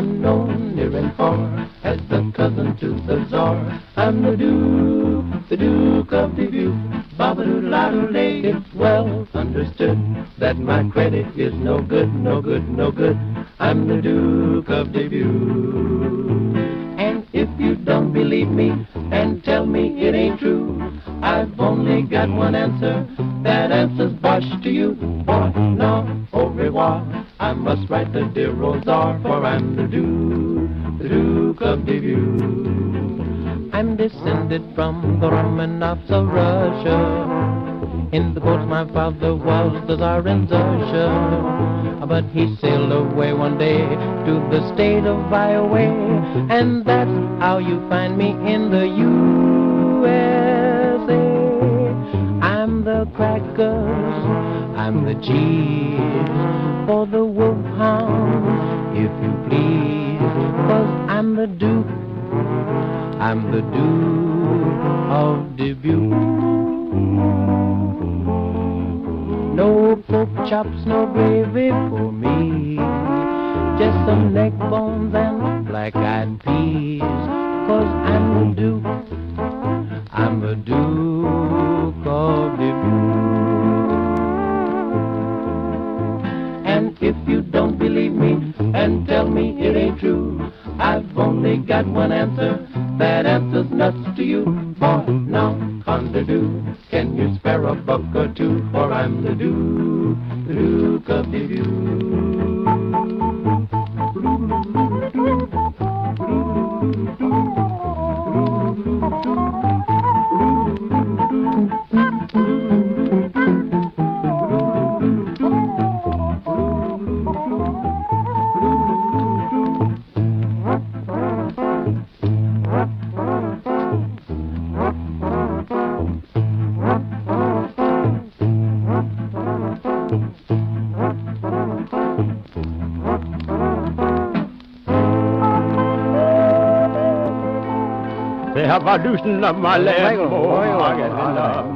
I'm known near and far as the cousin to the czar. I'm the Duke, the Duke of Dubuque. Baba-doodle-doodle, it's well understood that my credit is no good, no good, no good. I'm the Duke of Dubuque. And if you don't believe me and tell me it ain't true, I've got one answer. That answer's bosh to you. No, au revoir. I must write the dear czar, for I'm the Duke, the Duke of Dubuque. I'm descended from the Romanovs of Russia. In the boat my father was the Tsar in Russia. But he sailed away one day to the state of Iowa. And that's how you find me in the USA. Crackers, I'm the cheese for the wolfhound, if you please. Cause I'm the Duke, I'm the Duke of Dubuque. No pork chops, no gravy for me. Just some neck bones and black-eyed peas. Cause I'm the Duke, I'm the Duke And if you don't believe me and tell me it ain't true, I've only got one answer. That answer's nuts to you. Boy, now, do. Can you spare a buck or two? For I'm the Duke, the Duke of Det har bare lysen af mig lavet, og jeg har